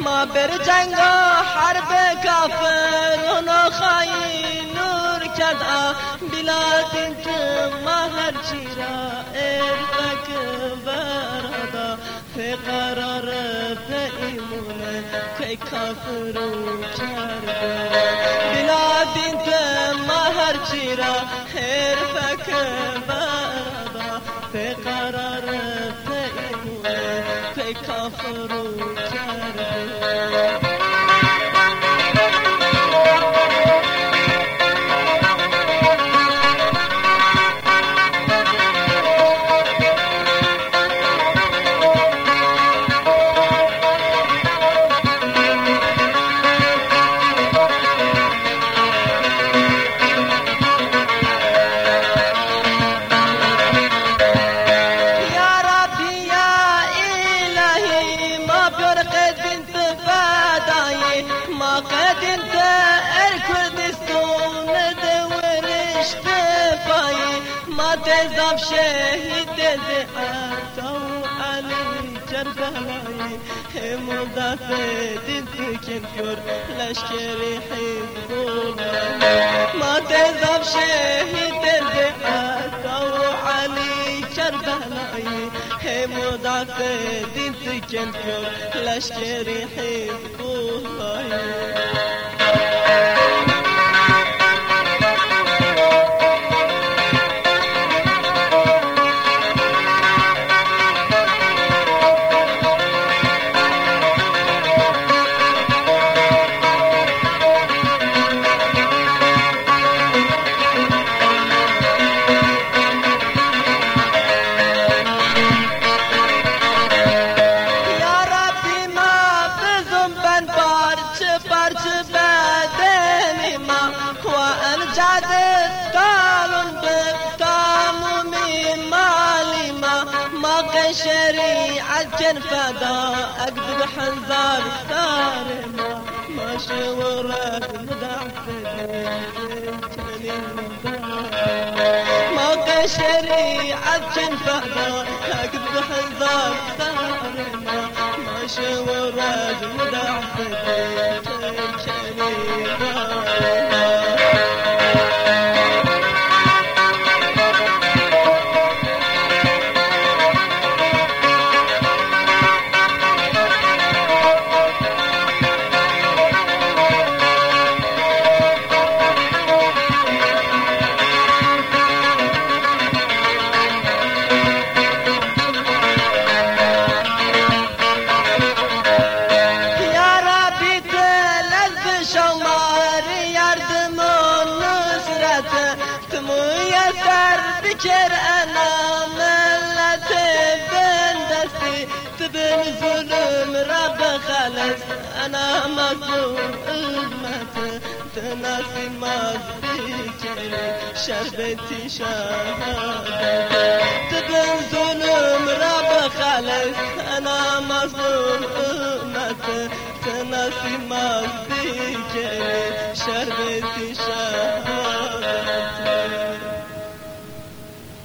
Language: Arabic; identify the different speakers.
Speaker 1: ما بر جنگ حرب کافر و خاین نور کرد بلاد ما هر چی را ارفک برادا فی قرار پیمونه که کافر کرد بلاد ما هر چرا را ارفک قد انت الكردستون دورش تفاي ما تزاب شهيد دعاته علي كربلاي مدافع دنت كنكر لشكري الله ما تزاب شهيد حمودات دین تکنتر لشکری حزب الله. شريعة فدا أكذب حنزار سارما ما شورك ما شريعة فدا أكذب حنزار سارما ما شورك Diker ana milleti ben desti zulüm Rabbe halis Ana mazlum ümmeti Tınasimaz bir kere Şerbeti şehadeti Tibin zulüm Rabbe halis Ana mazlum ümmeti Tınasimaz bir kere Şerbeti şehadeti